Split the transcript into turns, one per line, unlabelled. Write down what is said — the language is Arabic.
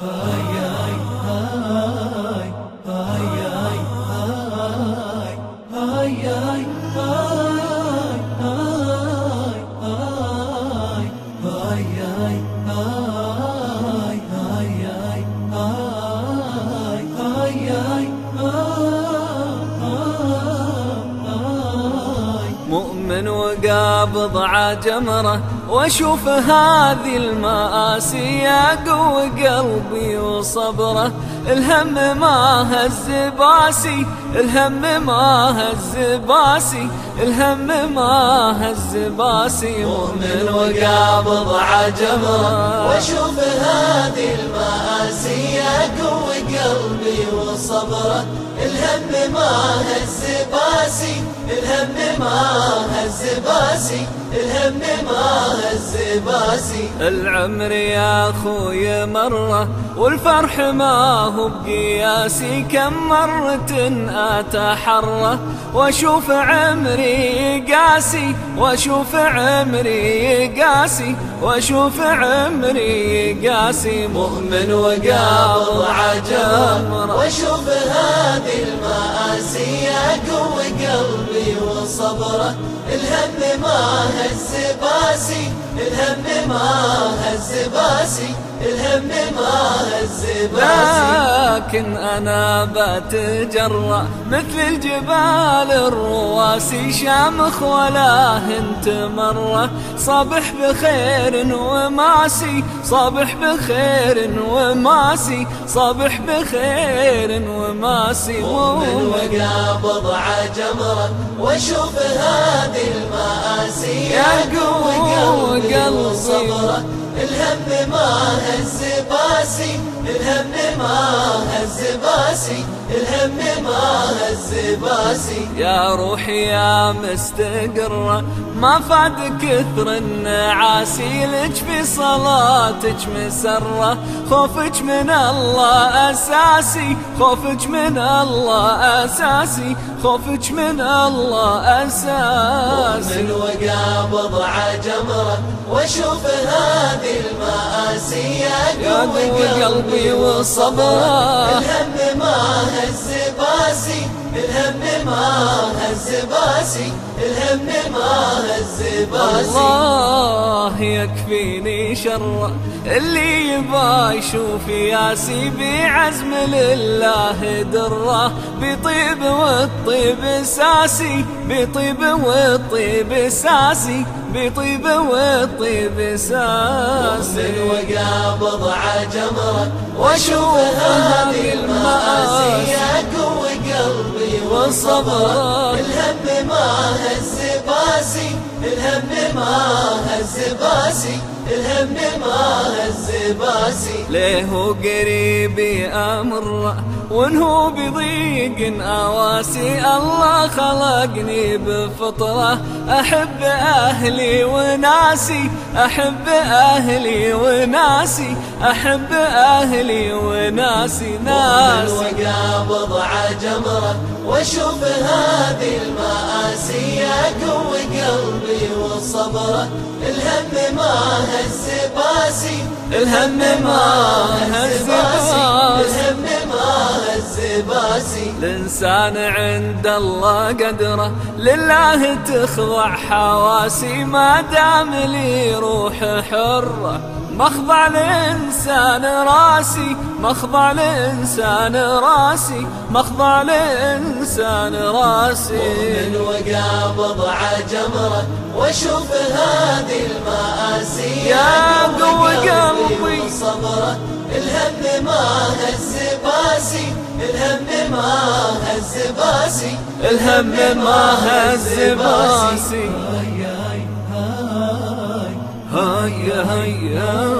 ay, ay, ay. مؤمن وقابض عجمره واشوف هذه المآسي يقوي قلبي وصبره. الهم ما هز باسي الهم ما هز باسي الهم ما هز باسي.
مؤمن وقابض ع جمره واشوف هذه المآسي يقوي قلبي وصبره. الهم ما هز باسي الهم ما هز باسي الهم ما هز باسي.
العمر يا أخوي مرة والفرح ما هو بقياسي. كم مرة أتحرى وأشوف عمري قاسي وأشوف عمري قاسي وأشوف عمري قاسي.
مؤمن وقابض عجب وأشوف هذه المآسي يقوي قلبي وصبره الهم ما هز باسي الهم ما هز باسي الهم ما هز باسي.
لكن أنا بتجرأ مثل الجبال الرواسي شامخ ولا هنت مرة. صبح بخير وماسي صبح بخير وماسي صبح بخير وماسي
مؤمن وقابض ع جمرة واشوف هذه المآسي. يا قوي قلبي. وصبره الهم ما هز باسي الهم ما هز الهم ما هز باسي.
يا روحي يا مستقرة ما فاد كثر النعاسي لك في صلاتك مسرة. خوفك من الله أساسي خوفك من الله أساسي خوفك من الله أساسي.
مؤمن وقابض ع جمرة وأشوف هذه المآسي يقوي قلبي وصبره الهم ما هز باسي الهم ما هز باسي الهم ما هز باسي
الله يكفيني شر اللي يبا يشوف ياسي بعزم لله درة. بطيب والطيب ساسي بطيب والطيب ساسي بطيب والطيب ساسي.
وقابض ع جمره واشوف هذه قوي وصبره الهم ما هز باسي الهم ما هز باسي الهم ما هز باسي.
ليه قريبي أمر وانه بضيق أواسي؟ الله خلقني بفطرة أحب أهلي وناسي أحب أهلي وناسي أحب أهلي وناسي. ناسي
عجمرة واشوف هذه المآسي. قوي قلبي وصبرة الهم ما هز باسي.
الهم ما هز باسي.
الهم ما هز باسي.
الإنسان عند الله قدرة لله تخضع حواسي. ما دام لي روح حرة ما خضع لإنسان راسي ما خضع لإنسان راسي ما خضع لإنسان راسي.
مؤمن وقابض ع جمرة واشوف هذه المآسي.
يا قوي قلبي
صبره الهم ما هز باسي الهم ما هز باسي.
الهم ما هز باسي. هيا هيا.